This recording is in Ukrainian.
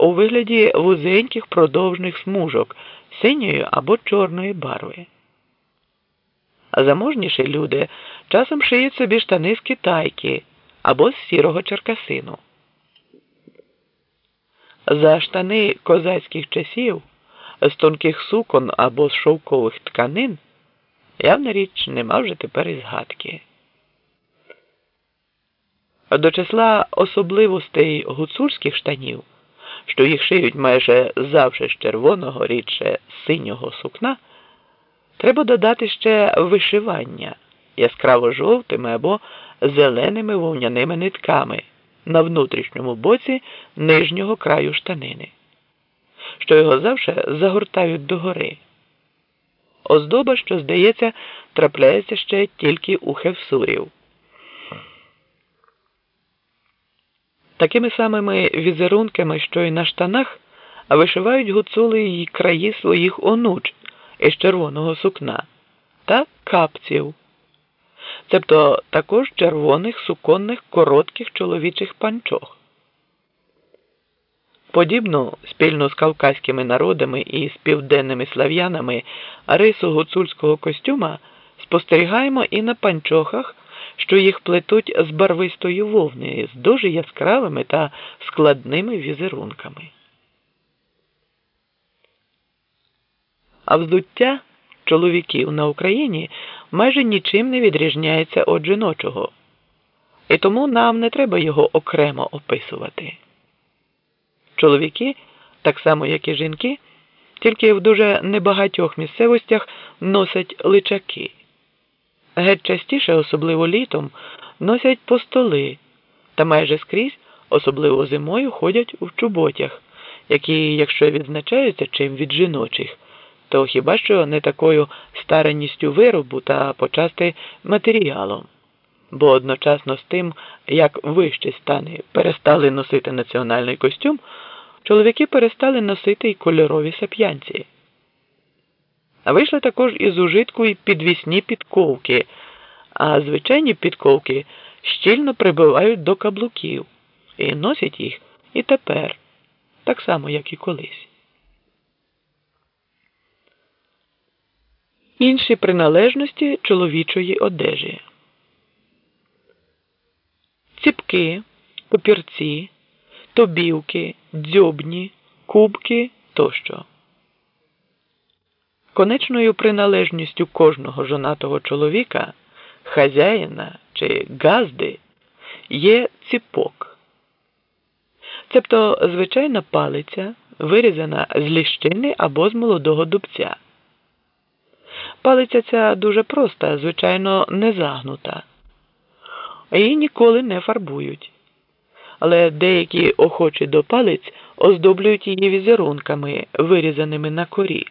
у вигляді вузеньких продовжних смужок синьої або чорної барви. Заможніші люди часом шиють собі штани з китайки або з сірого черкасину. За штани козацьких часів з тонких сукон або з шовкових тканин явна річ нема вже тепер і згадки. До числа особливостей гуцульських штанів, що їх шиють майже завжди з червоного, рідше синього сукна, треба додати ще вишивання яскраво жовтими або зеленими вовняними нитками на внутрішньому боці нижнього краю штанини, що його завжди загортають догори. Оздоба, що, здається, трапляється ще тільки у хевсурів. Такими самими візерунками, що й на штанах, вишивають гуцули й краї своїх онуч із червоного сукна та капців, цебто також червоних суконних коротких чоловічих панчох. Подібну спільно з кавказькими народами і з південними слав'янами рису гуцульського костюма спостерігаємо і на панчохах що їх плетуть з барвистої вовни з дуже яскравими та складними візерунками. А вздуття чоловіків на Україні майже нічим не відрізняється від жіночого, і тому нам не треба його окремо описувати. Чоловіки, так само як і жінки, тільки в дуже небагатьох місцевостях носять личаки. Геть частіше, особливо літом, носять постоли та майже скрізь, особливо зимою, ходять у чуботях, які, якщо відзначаються чим від жіночих, то хіба що не такою старанністю виробу та почасти матеріалом. Бо одночасно з тим, як вищі стани перестали носити національний костюм, чоловіки перестали носити й кольорові сап'янці. А вийшли також із ужитку і підвісні підковки, а звичайні підковки щільно прибивають до каблуків і носять їх і тепер, так само, як і колись. Інші приналежності чоловічої одежі. Ціпки, папірці, тобівки, дзьобні, кубки тощо. Конечною приналежністю кожного жонатого чоловіка, хазяїна чи газди є ціпок. Цебто звичайна палиця, вирізана з ліщини або з молодого дубця. Палиця ця дуже проста, звичайно, не загнута. Її ніколи не фарбують. Але деякі охочі до палиць оздоблюють її візерунками, вирізаними на корі.